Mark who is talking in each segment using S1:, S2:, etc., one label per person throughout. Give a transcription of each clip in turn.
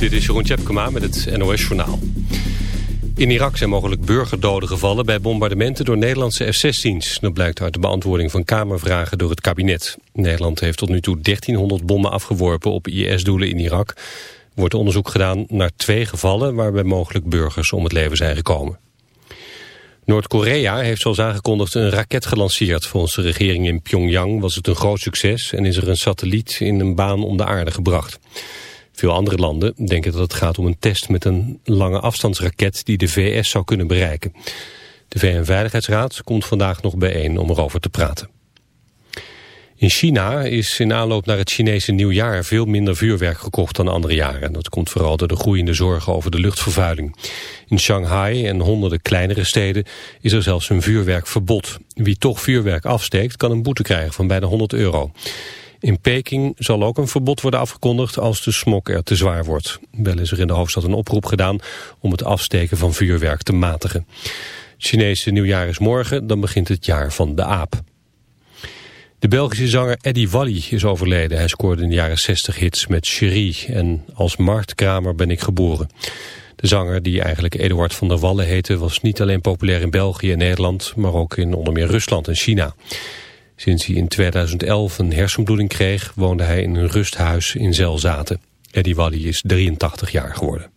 S1: Dit is Jeroen Tjepkema met het NOS Journaal. In Irak zijn mogelijk burgerdoden gevallen bij bombardementen door Nederlandse F-16's. Dat blijkt uit de beantwoording van Kamervragen door het kabinet. Nederland heeft tot nu toe 1300 bommen afgeworpen op IS-doelen in Irak. Er wordt onderzoek gedaan naar twee gevallen waarbij mogelijk burgers om het leven zijn gekomen. Noord-Korea heeft zoals aangekondigd een raket gelanceerd. Volgens de regering in Pyongyang was het een groot succes... en is er een satelliet in een baan om de aarde gebracht. Veel andere landen denken dat het gaat om een test met een lange afstandsraket... die de VS zou kunnen bereiken. De VN-veiligheidsraad komt vandaag nog bijeen om erover te praten. In China is in aanloop naar het Chinese nieuwjaar veel minder vuurwerk gekocht dan andere jaren. Dat komt vooral door de groeiende zorgen over de luchtvervuiling. In Shanghai en honderden kleinere steden is er zelfs een vuurwerkverbod. Wie toch vuurwerk afsteekt kan een boete krijgen van bijna 100 euro. In Peking zal ook een verbod worden afgekondigd als de smok er te zwaar wordt. Wel is er in de hoofdstad een oproep gedaan om het afsteken van vuurwerk te matigen. Het Chinese nieuwjaar is morgen, dan begint het jaar van de aap. De Belgische zanger Eddie Wally is overleden. Hij scoorde in de jaren 60 hits met Cherie en als marktkramer ben ik geboren. De zanger, die eigenlijk Eduard van der Wallen heette, was niet alleen populair in België en Nederland, maar ook in onder meer Rusland en China. Sinds hij in 2011 een hersenbloeding kreeg, woonde hij in een rusthuis in Zelzaten. Eddie Wally is 83 jaar geworden.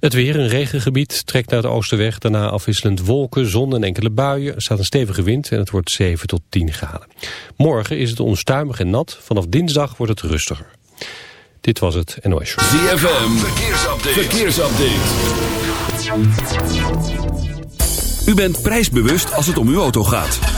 S1: Het weer, een regengebied, trekt naar het oosten weg. Daarna afwisselend wolken, zon en enkele buien. Er staat een stevige wind en het wordt 7 tot 10 graden. Morgen is het onstuimig en nat. Vanaf dinsdag wordt het rustiger. Dit was het NOS Show.
S2: ZFM, verkeersupdate. verkeersupdate. U bent prijsbewust als het om uw auto gaat.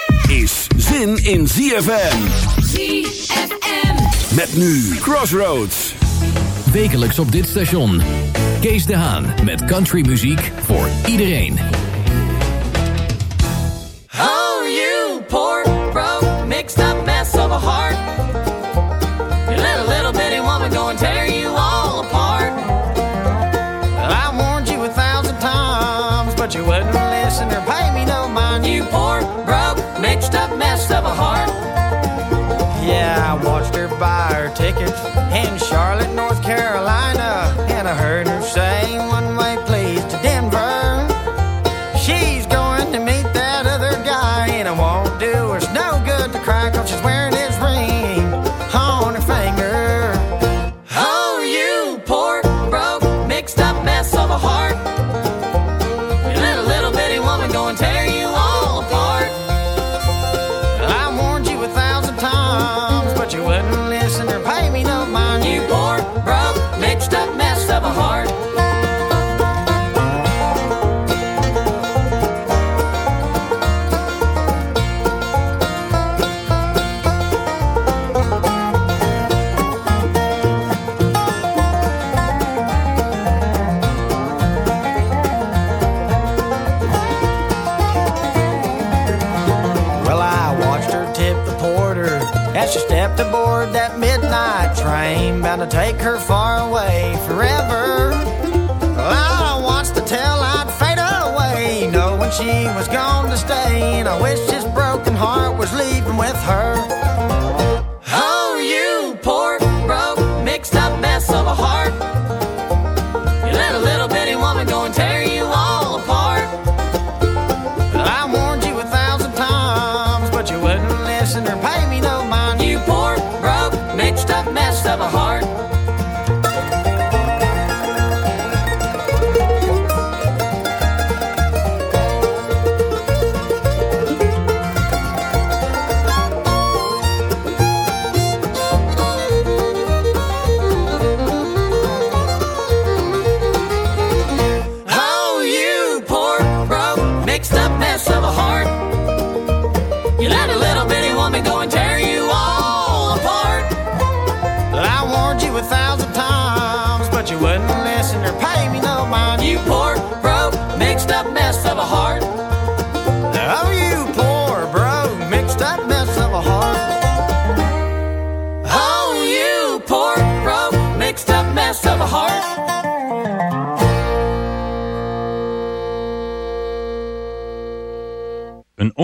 S2: Is zin in ZFM.
S3: ZFM.
S2: Met nu Crossroads.
S4: Wekelijks op dit station. Kees de Haan met countrymuziek voor iedereen.
S5: Oh, you poor, broke, mixed up mess of a heart. You let a little bitty woman go and tear you all apart.
S6: Well, I warned you a thousand times, but you wouldn't listen or pay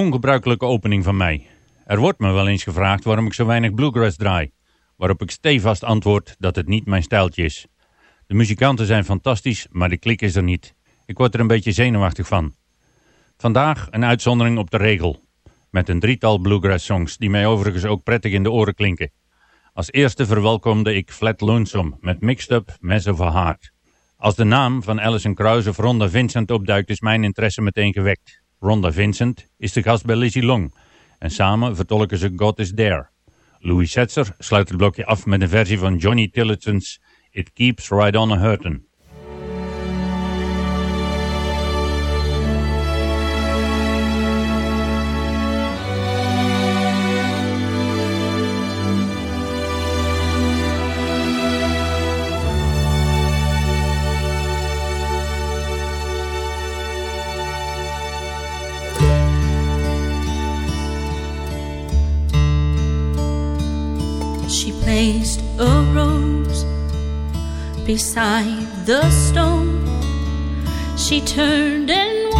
S7: ongebruikelijke opening van mij. Er wordt me wel eens gevraagd waarom ik zo weinig bluegrass draai, waarop ik stevast antwoord dat het niet mijn stijltje is. De muzikanten zijn fantastisch, maar de klik is er niet. Ik word er een beetje zenuwachtig van. Vandaag een uitzondering op de regel, met een drietal bluegrass songs die mij overigens ook prettig in de oren klinken. Als eerste verwelkomde ik Flat Lonesome met Mixed Up Mess of a Heart. Als de naam van Alison Krauss of Ronda Vincent opduikt is mijn interesse meteen gewekt. Ronda Vincent is de gast bij Lizzie Long en samen vertolken ze God is There. Louis Setzer sluit het blokje af met een versie van Johnny Tillison's It Keeps Right On a.
S3: Placed a rose beside the stone. She turned and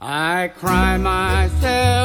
S8: I cry myself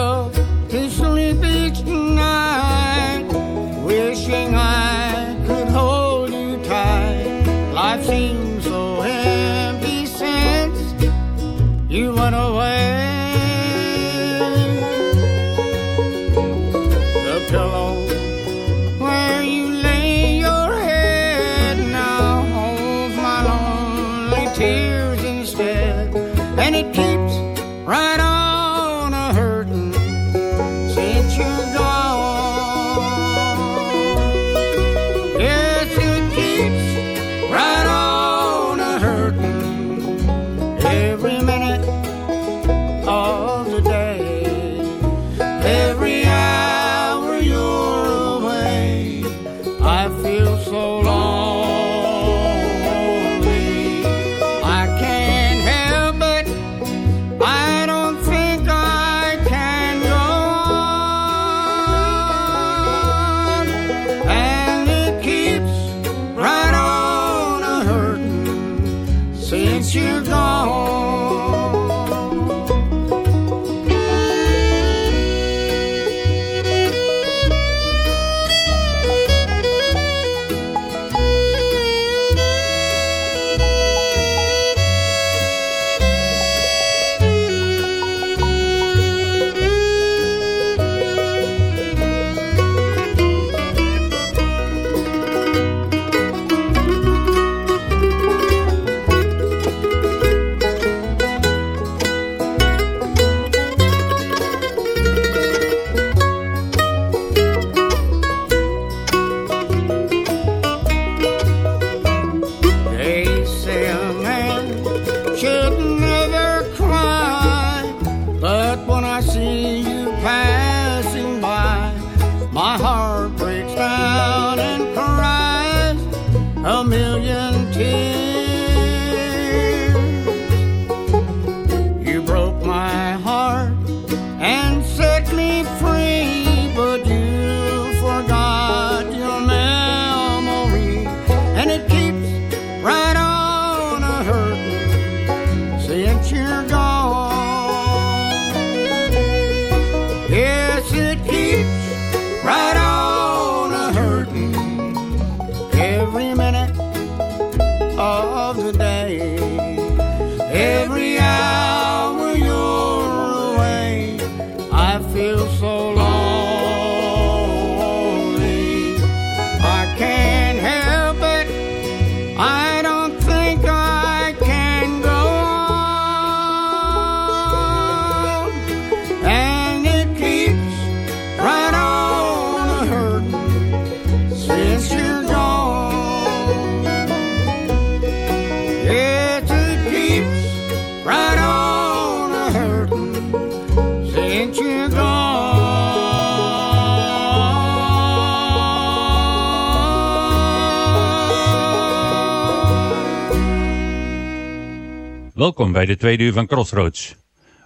S7: Welkom bij de tweede uur van Crossroads.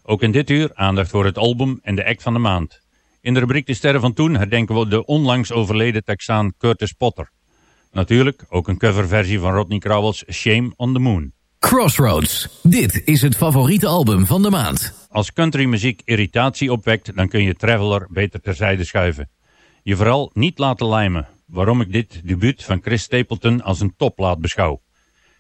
S7: Ook in dit uur aandacht voor het album en de act van de maand. In de rubriek De Sterren van Toen herdenken we de onlangs overleden Texaan Curtis Potter. Natuurlijk ook een coverversie van Rodney Crowell's Shame on the Moon.
S4: Crossroads. Dit is het favoriete album van de maand.
S7: Als countrymuziek irritatie opwekt, dan kun je Traveler beter terzijde schuiven. Je vooral niet laten lijmen, waarom ik dit debuut van Chris Stapleton als een topplaat beschouw.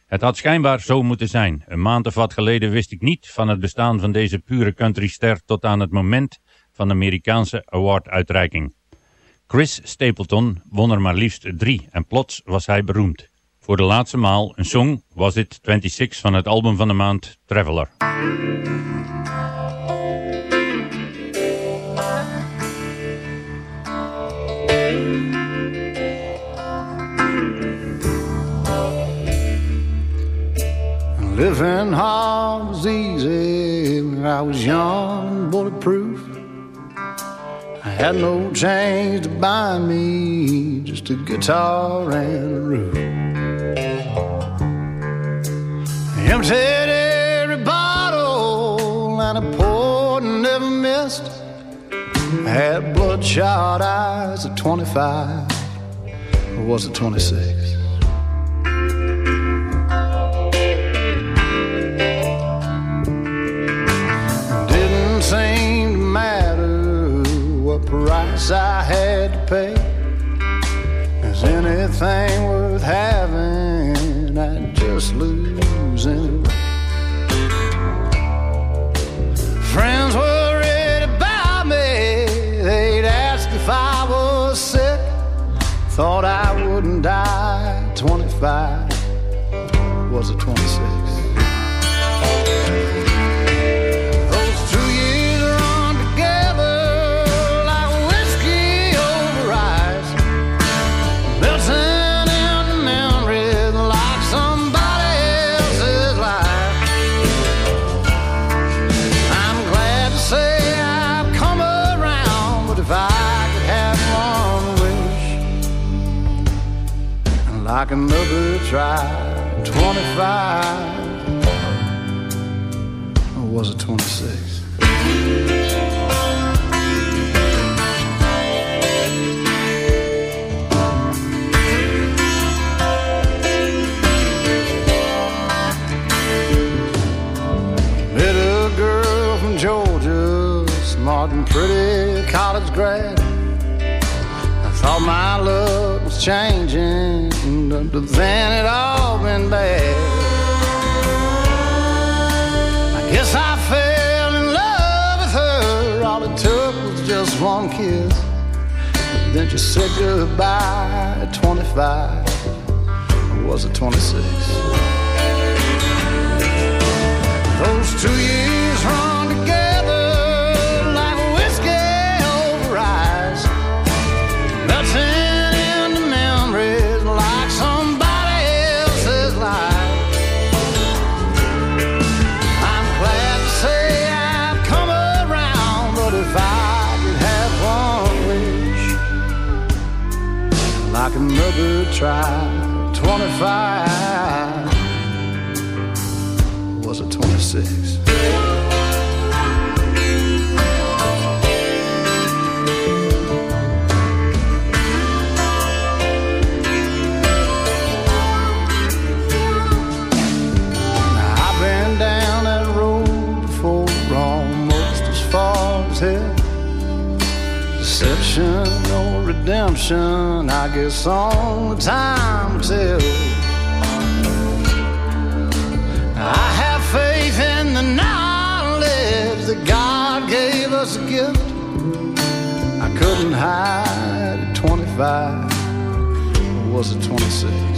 S7: Het had schijnbaar zo moeten zijn. Een maand of wat geleden wist ik niet van het bestaan van deze pure countryster tot aan het moment van de Amerikaanse awarduitreiking. Chris Stapleton won er maar liefst drie en plots was hij beroemd. Voor de laatste maal een song was dit 26 van het album van de maand Traveler.
S9: Living hard was easy when I was young and bulletproof. I had no change to buy me, just a guitar and a roof. Emptied every bottle and I poured and never missed. I had bloodshot eyes at 25, or was it 26? Price I had to pay. Is anything worth having? I'd just lose anyway. Friends worried about me. They'd ask if I was sick. Thought I wouldn't die 25. Was it 26? Like another try, 25 or was it 26? Met a girl from Georgia, smart and pretty college grad. I thought my luck was changing, but then it all been bad. I guess I fell in love with her. All it took was just one kiss. Then she said goodbye at 25. Or was it 26? Those two years ever try. 25 was it 26? Redemption, I guess only time will. I have faith in the knowledge that God gave us a gift. I couldn't hide at 25, was it 26?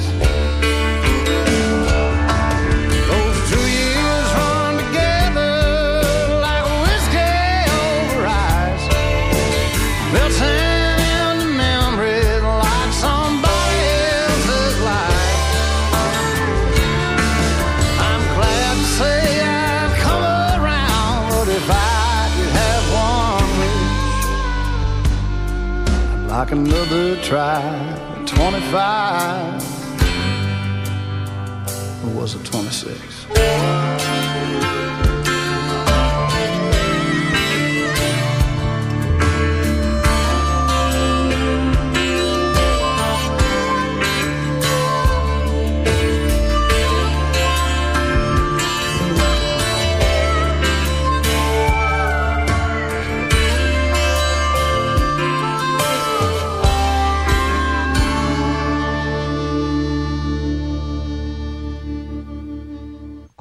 S9: Like another try 25. Or was it 26?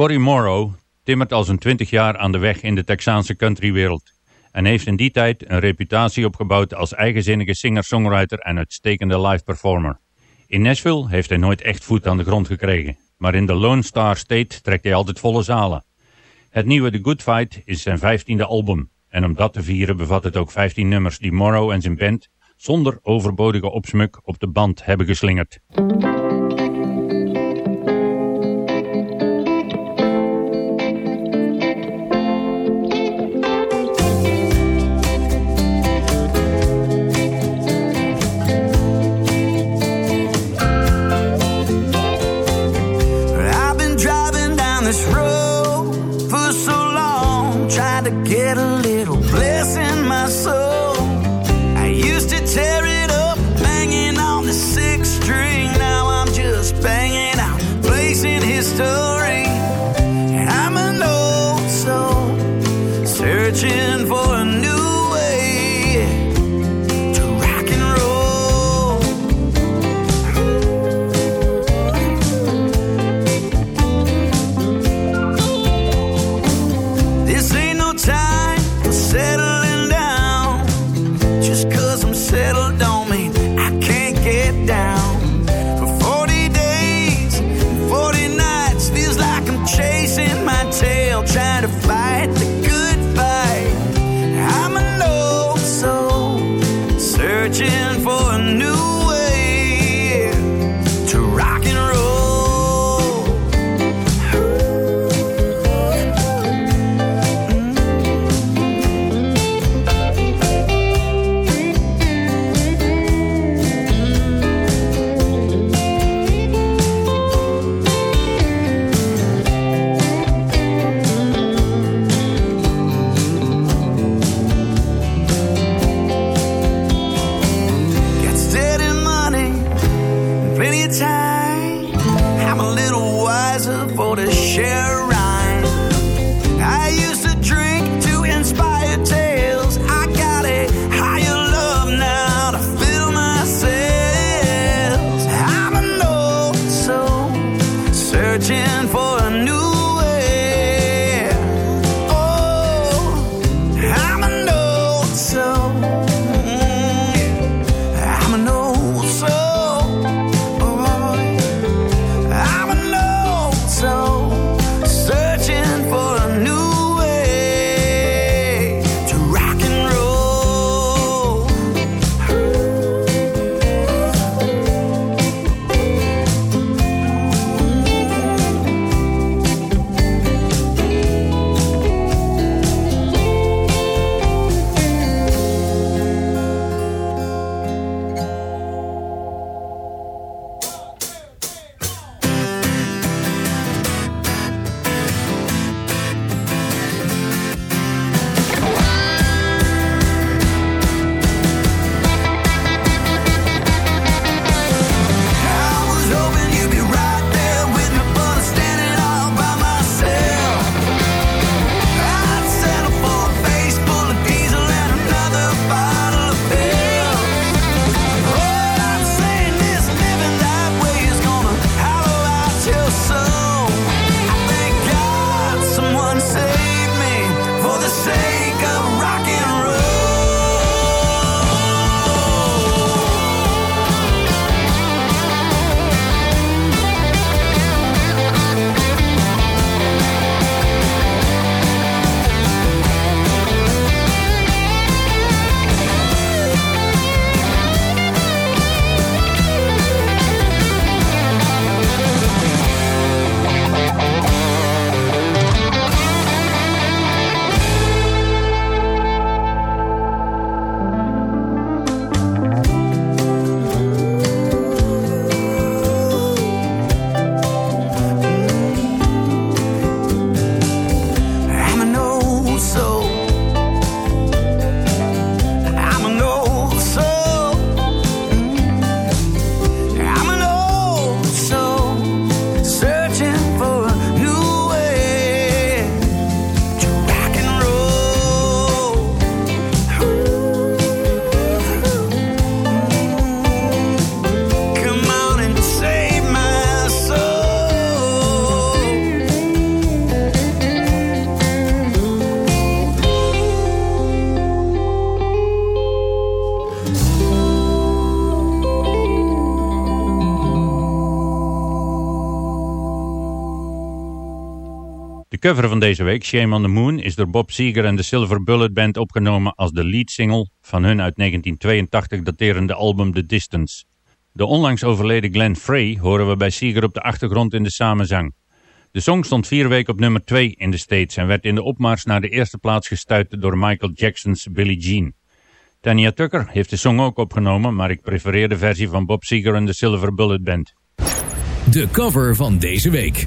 S7: Cory Morrow timmert al zijn 20 jaar aan de weg in de Texaanse countrywereld en heeft in die tijd een reputatie opgebouwd als eigenzinnige singer-songwriter en uitstekende live performer. In Nashville heeft hij nooit echt voet aan de grond gekregen, maar in de Lone Star State trekt hij altijd volle zalen. Het nieuwe The Good Fight is zijn 15e album en om dat te vieren bevat het ook 15 nummers die Morrow en zijn band zonder overbodige opsmuk op de band hebben geslingerd. Cover van deze week, Shame on the Moon, is door Bob Seger en de Silver Bullet Band opgenomen als de lead single van hun uit 1982 daterende album The Distance. De onlangs overleden Glenn Frey horen we bij Seger op de achtergrond in de samenzang. De song stond vier weken op nummer 2 in de States en werd in de opmars naar de eerste plaats gestuurd door Michael Jackson's Billie Jean. Tanya Tucker heeft de song ook opgenomen, maar ik prefereer de versie van Bob Seger en de Silver Bullet Band.
S4: De cover van deze week.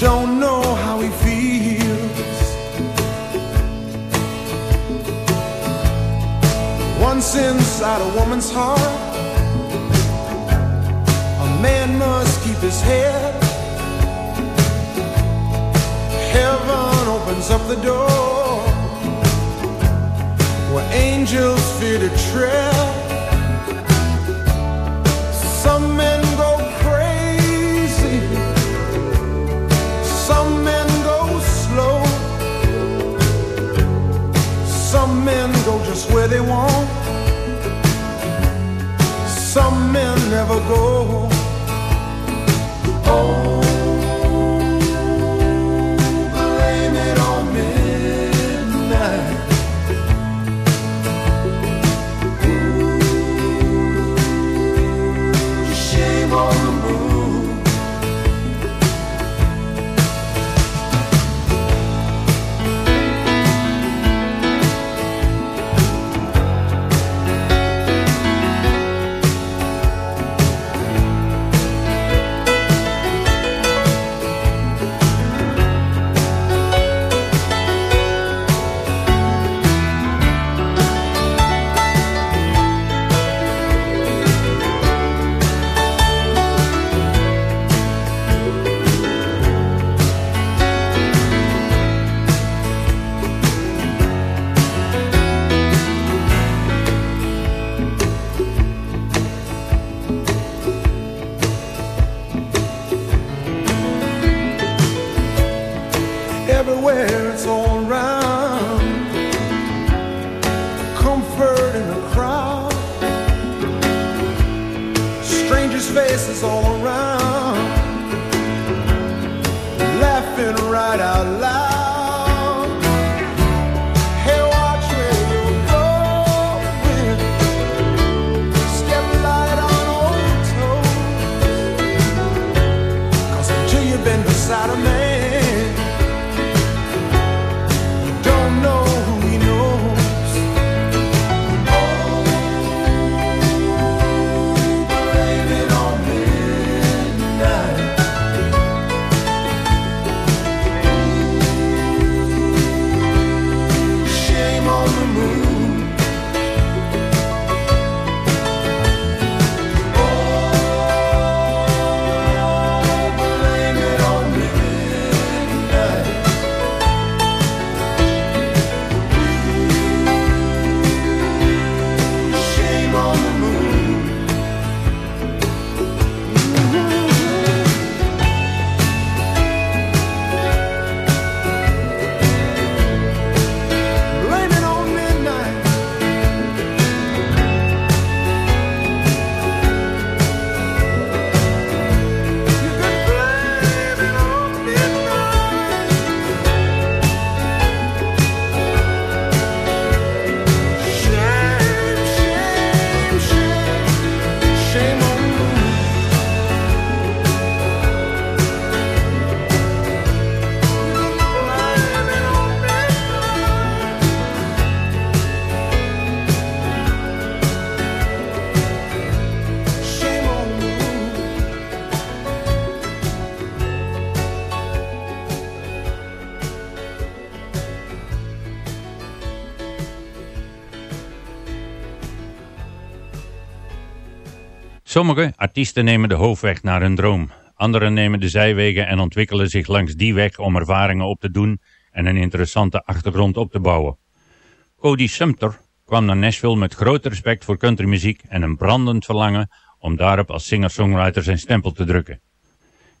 S10: don't know how he feels. Once inside a woman's heart, a man must keep his head. Heaven opens up the door where angels fear to tread. Some men
S7: Sommige artiesten nemen de hoofdweg naar hun droom. Anderen nemen de zijwegen en ontwikkelen zich langs die weg om ervaringen op te doen en een interessante achtergrond op te bouwen. Cody Sumter kwam naar Nashville met groot respect voor countrymuziek en een brandend verlangen om daarop als singer-songwriter zijn stempel te drukken.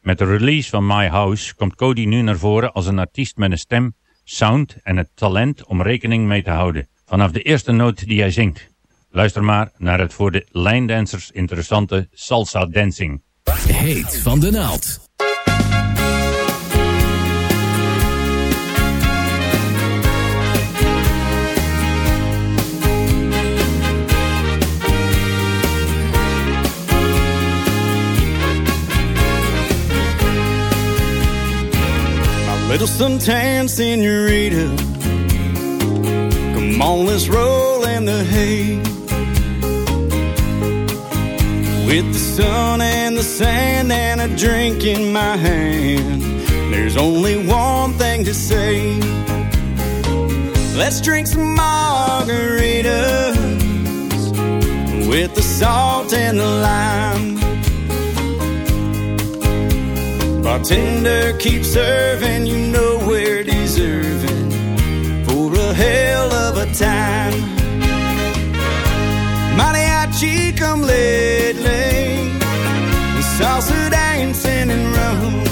S7: Met de release van My House komt Cody nu naar voren als een artiest met een stem, sound en het talent om rekening mee te houden. Vanaf de eerste noot die hij zingt. Luister maar naar het voor de lijndancers interessante salsa dancing.
S4: Heet van de naald.
S11: My little suntan senorita. Come on, let's roll in the hay. With the sun and the sand and a drink in my hand, there's only one thing to say. Let's drink some margaritas with the salt and the lime. Bartender, keep serving, you know time. Mariachi, come lately, salsa dancing and rum.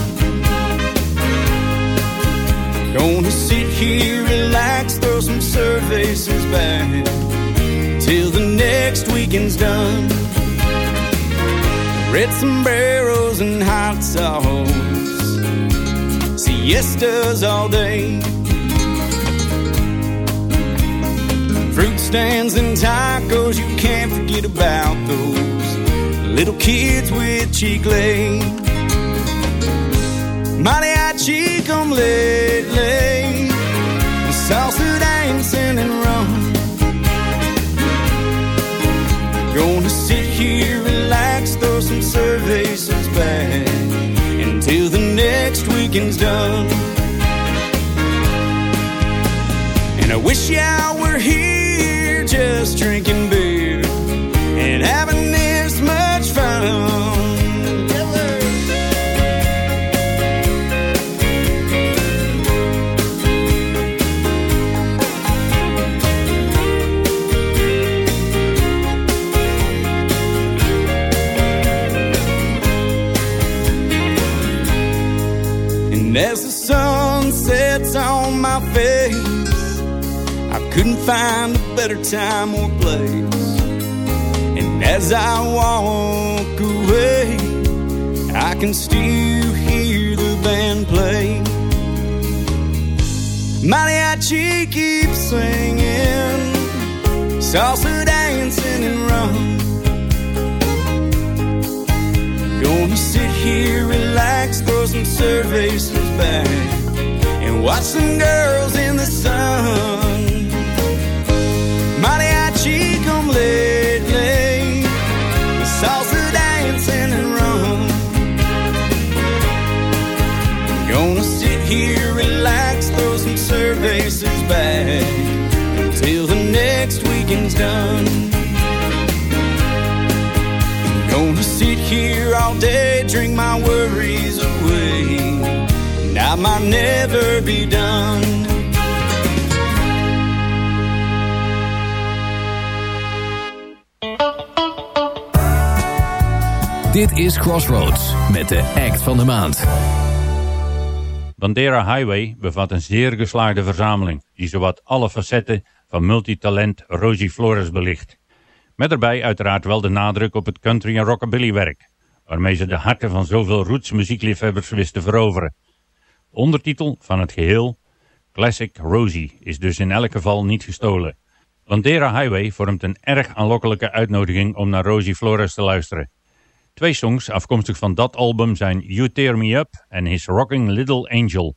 S11: Gonna sit here, relax, throw some cervezas back till the next weekend's done. Red sombreros and hot sauce, siestas all day. Stands and tacos, you can't forget about those little kids with chicle. Mariachi come lately, salsa dancing and rum. Gonna sit here, relax, throw some cervezas back until the next weekend's done. And I wish I were here find a better time or place. And as I walk away, I can still hear the band play. Mariachi keeps singing, salsa dancing and rum. Gonna sit here, relax, throw some cervezas back, and watch some girls in the sun. Cervezas back, until the next weekend's done. Gonna sit here all day, drink my worries away. And I might never be done.
S4: Dit is Crossroads met de act van de maand.
S5: Bandera Highway bevat een zeer geslaagde verzameling die zowat alle facetten van multitalent Rosie Flores belicht. Met daarbij uiteraard wel de nadruk op het country en rockabilly werk, waarmee ze de harten van zoveel roots muziekliefhebbers wist te veroveren. De ondertitel van het geheel, Classic Rosie, is dus in elk geval niet gestolen. Bandera Highway vormt een erg aanlokkelijke uitnodiging om naar Rosie Flores te luisteren. Twee songs afkomstig van dat album zijn You Tear Me Up en His Rocking Little Angel.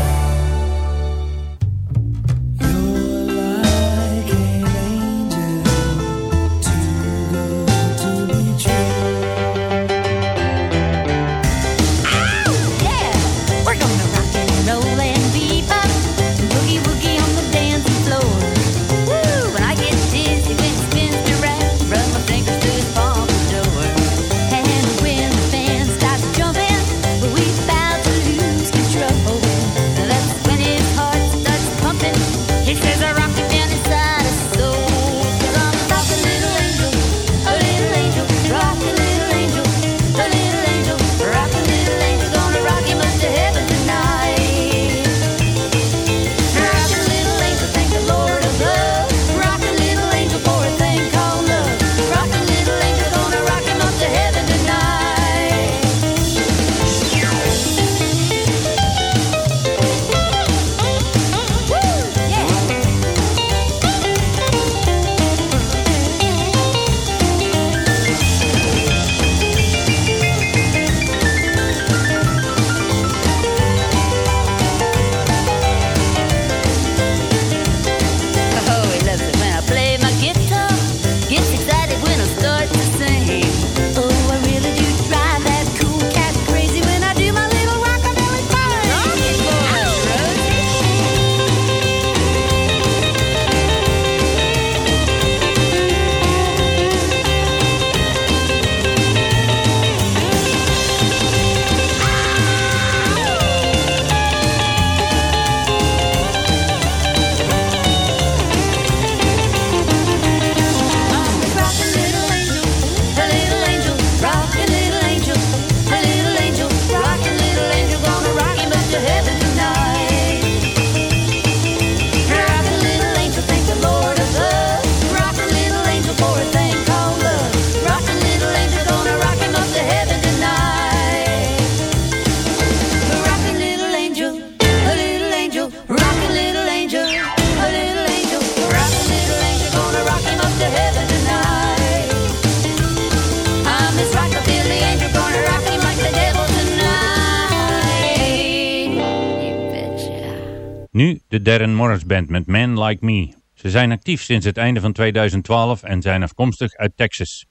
S12: Band
S7: met Man Like Me. Ze zijn actief sinds het einde van 2012 en zijn afkomstig uit Texas.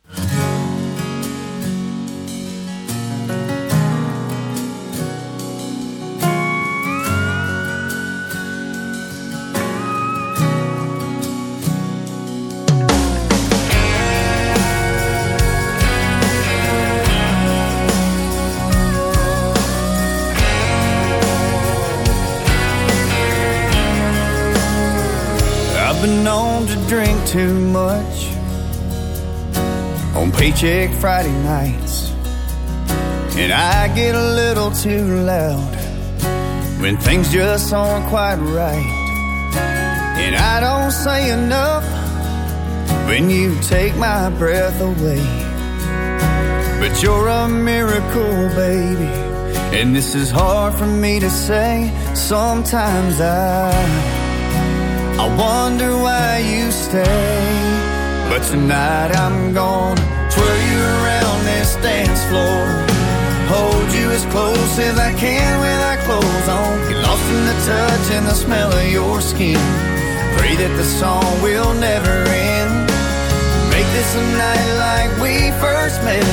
S13: Drink too much on paycheck Friday nights. And I get a little too loud when things just aren't quite right. And I don't say enough when you take my breath away. But you're a miracle, baby. And this is hard for me to say. Sometimes I I wonder why you stay. But tonight I'm gonna twirl you around this dance floor. Hold you as close as I can with our clothes on. Get lost in the touch and the smell of your skin. Pray that the song will never end. Make this a night like we first met.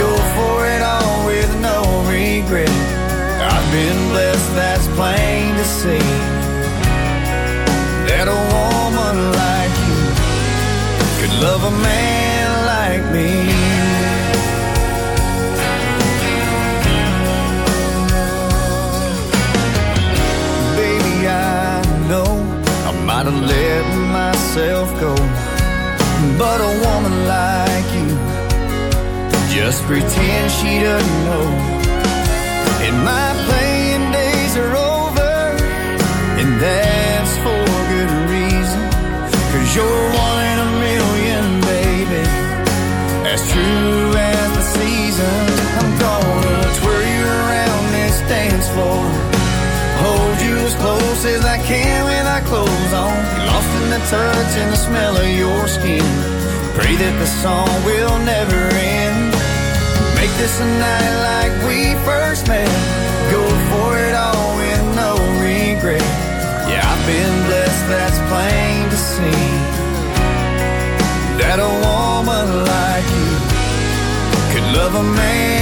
S13: Go for it all with no regret. I've been blessed, that's plain to see that a woman like you could love a man like me. Baby, I know I might have let myself go, but a woman like you just pretend she doesn't know. As I can with our clothes on. Lost in the touch and the smell of your skin. Pray that the song will never end. Make this a night like we first met. Go for it all with no regret. Yeah, I've been blessed, that's plain to see. That a woman like you could love a man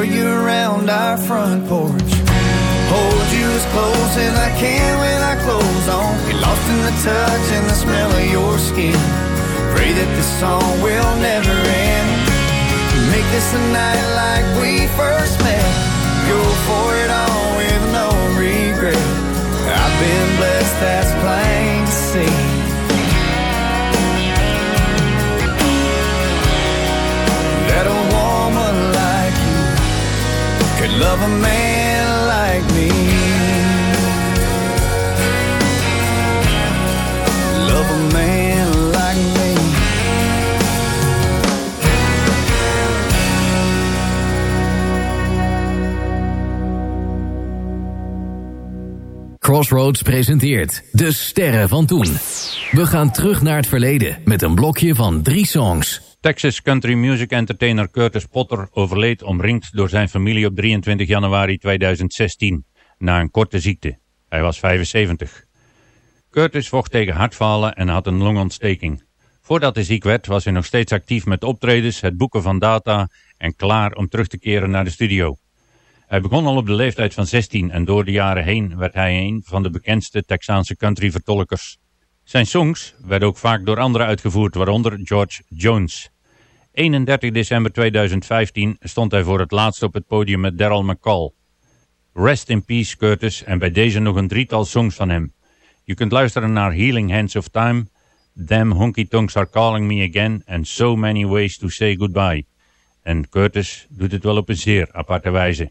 S13: twirl you around our front porch. Hold you as close as I can with our clothes on. Get lost in the touch and the smell of your skin. Pray that this song will never end. Make this a night like we first met. Go for it all with no regret. I've been blessed, that's plain to see. That you love a man like me. Love a man like me.
S4: Crossroads presenteert De Sterren van Toen. We gaan terug naar het verleden met een blokje van drie songs.
S7: Texas country music entertainer Curtis Potter overleed omringd door zijn familie op 23 januari 2016 na een korte ziekte. Hij was 75. Curtis vocht tegen hartfalen en had een longontsteking. Voordat hij ziek werd was hij nog steeds actief met optredens, het boeken van data en klaar om terug te keren naar de studio. Hij begon al op de leeftijd van 16 en door de jaren heen werd hij een van de bekendste Texaanse country vertolkers. Zijn songs werden ook vaak door anderen uitgevoerd, waaronder George Jones. 31 december 2015 stond hij voor het laatst op het podium met Daryl McCall. Rest in Peace Curtis en bij deze nog een drietal songs van hem. Je kunt luisteren naar Healing Hands of Time, Them Honky Tonks Are Calling Me Again en So Many Ways to Say Goodbye. En Curtis doet het wel op een zeer aparte wijze.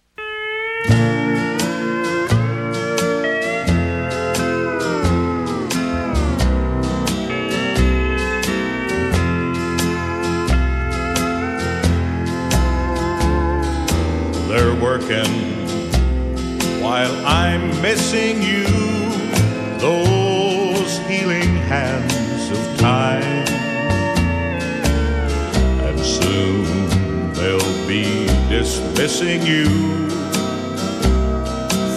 S14: Dismissing you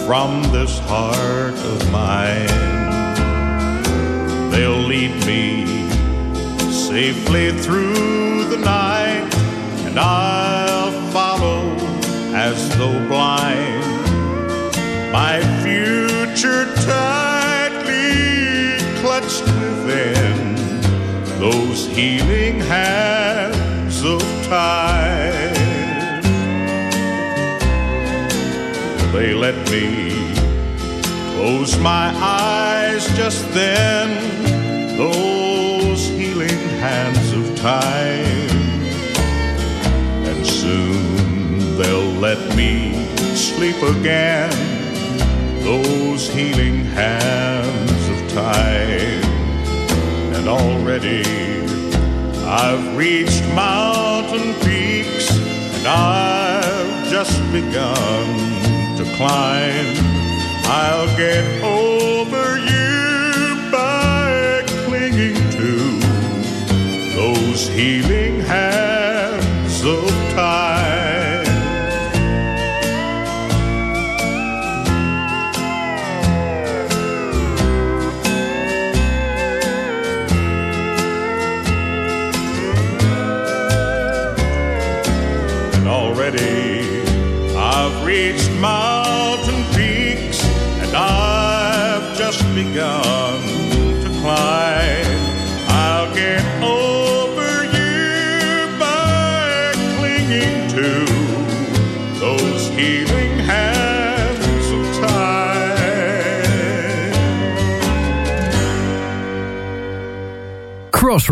S14: from this heart of mine. They'll lead me safely through the night, and I'll follow as though blind. My future tightly clutched within those healing hands of time. They let me close my eyes just then. Those healing hands of time. And soon they'll let me sleep again. Those healing hands of time. And already I've reached mountain peaks and I've just begun to climb. I'll get over you by clinging to those healing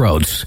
S4: Crossroads.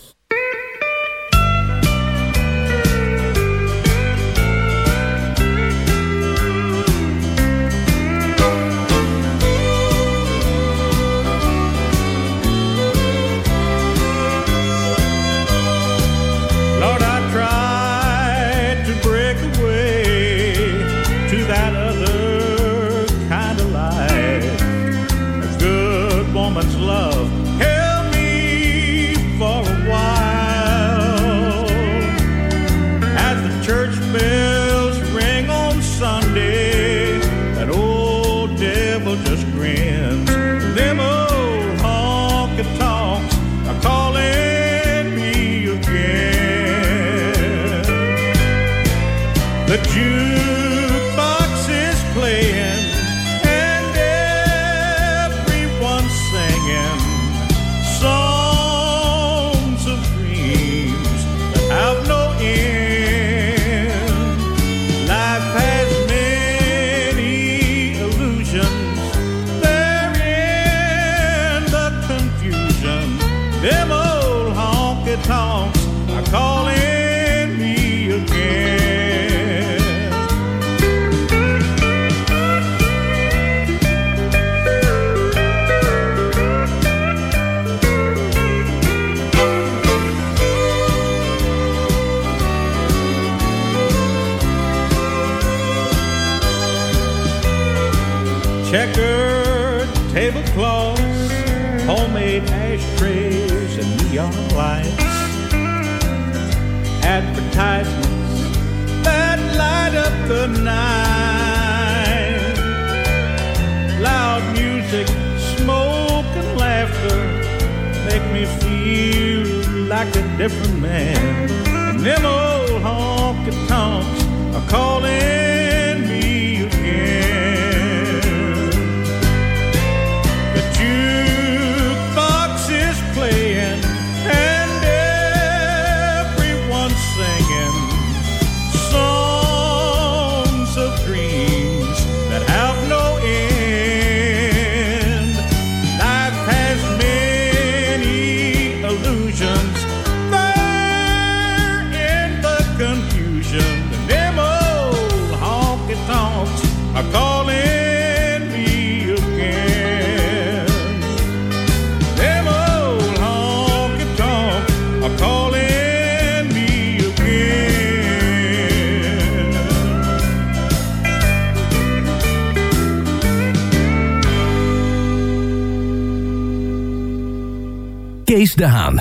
S14: Different man. And them old honky tonks are calling
S4: visste han.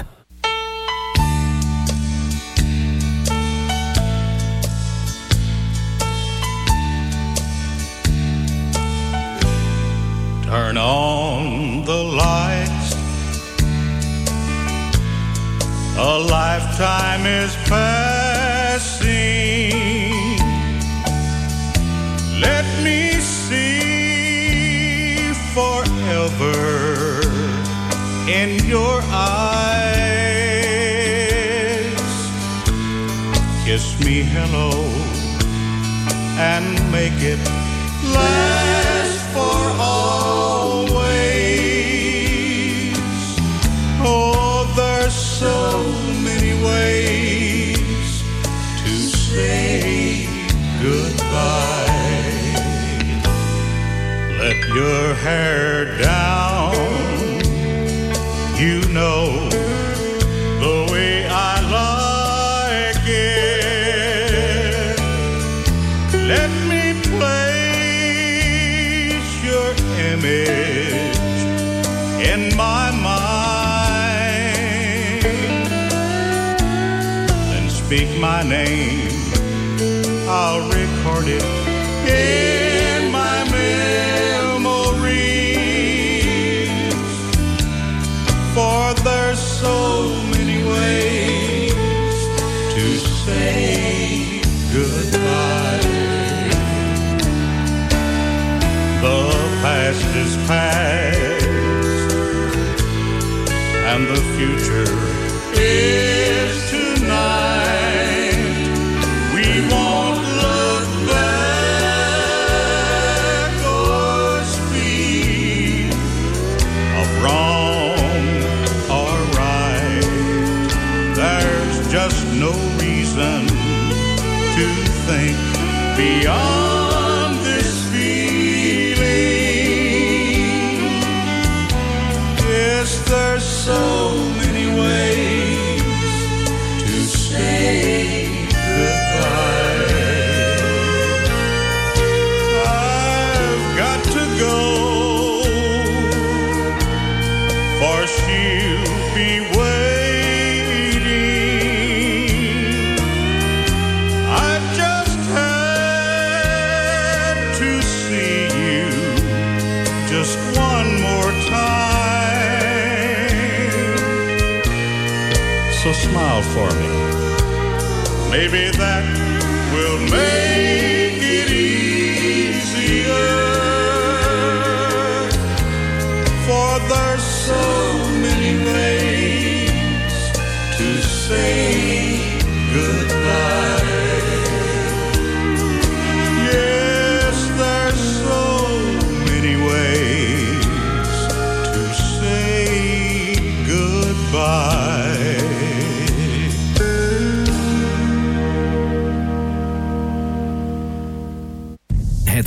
S4: Recorded. record it.
S14: Yeah.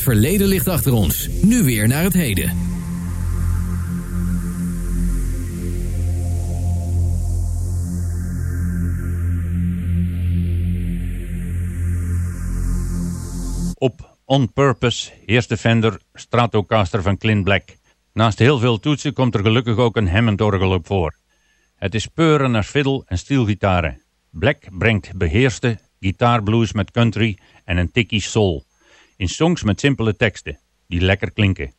S14: verleden ligt achter ons. Nu weer naar het heden.
S8: Op On Purpose heerst de Fender Stratocaster van Clint Black. Naast heel veel toetsen komt er gelukkig ook een Hammond-orgel op voor. Het is peuren naar fiddle en stielgitaren. Black brengt beheerste gitaarblues met country en een tikkie soul in songs met simpele teksten, die lekker klinken.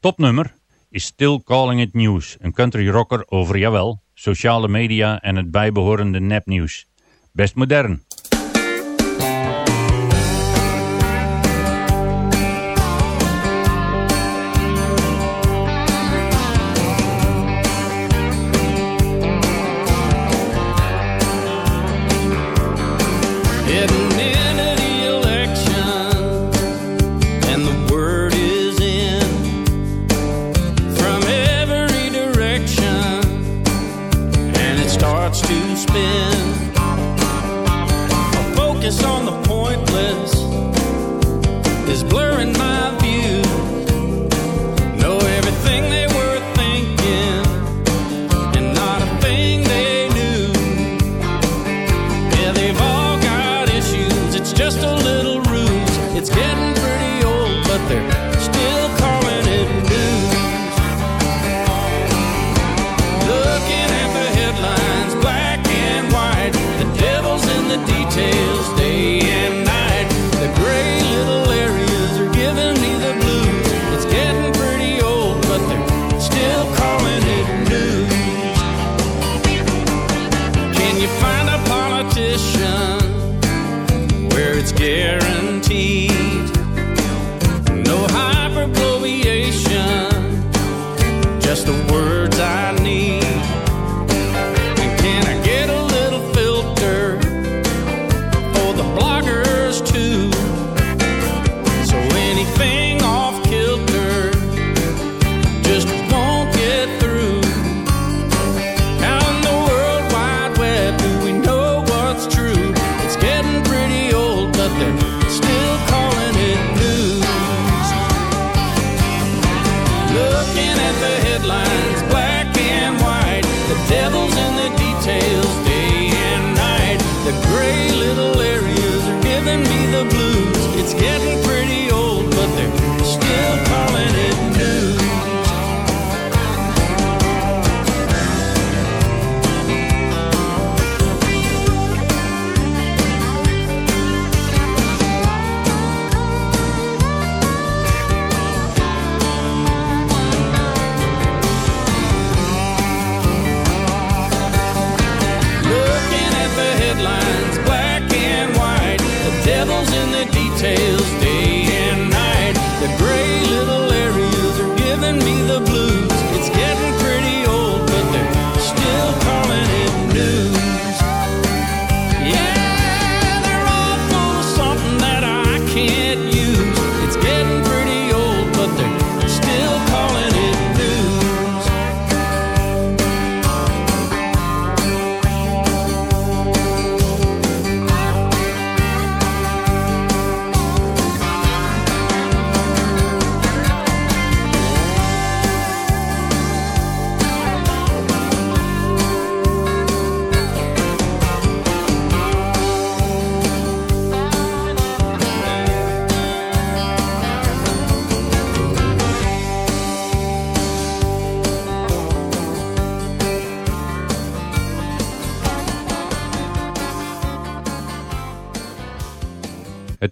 S8: Topnummer is Still Calling It News, een country rocker over, jawel, sociale media en het bijbehorende nepnieuws. Best modern,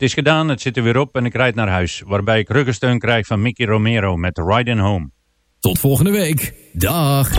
S15: is
S7: gedaan, het zit er weer op en ik rijd naar huis. Waarbij ik ruggensteun krijg van Mickey Romero met Riding Home.
S4: Tot volgende week. Dag.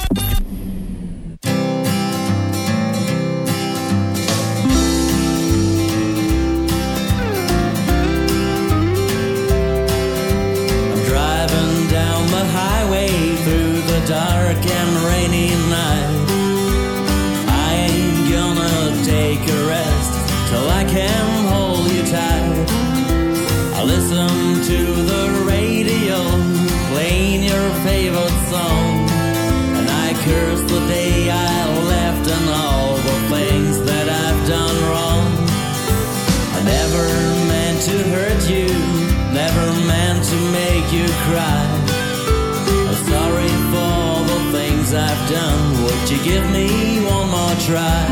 S5: Give me one more try?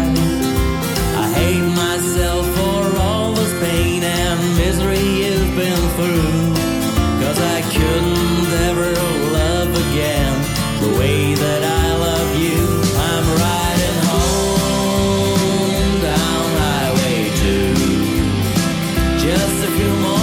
S5: I hate myself for all this pain and misery you've been through. Cause I couldn't ever love again the way that I love you. I'm riding home down Highway 2. Just a few more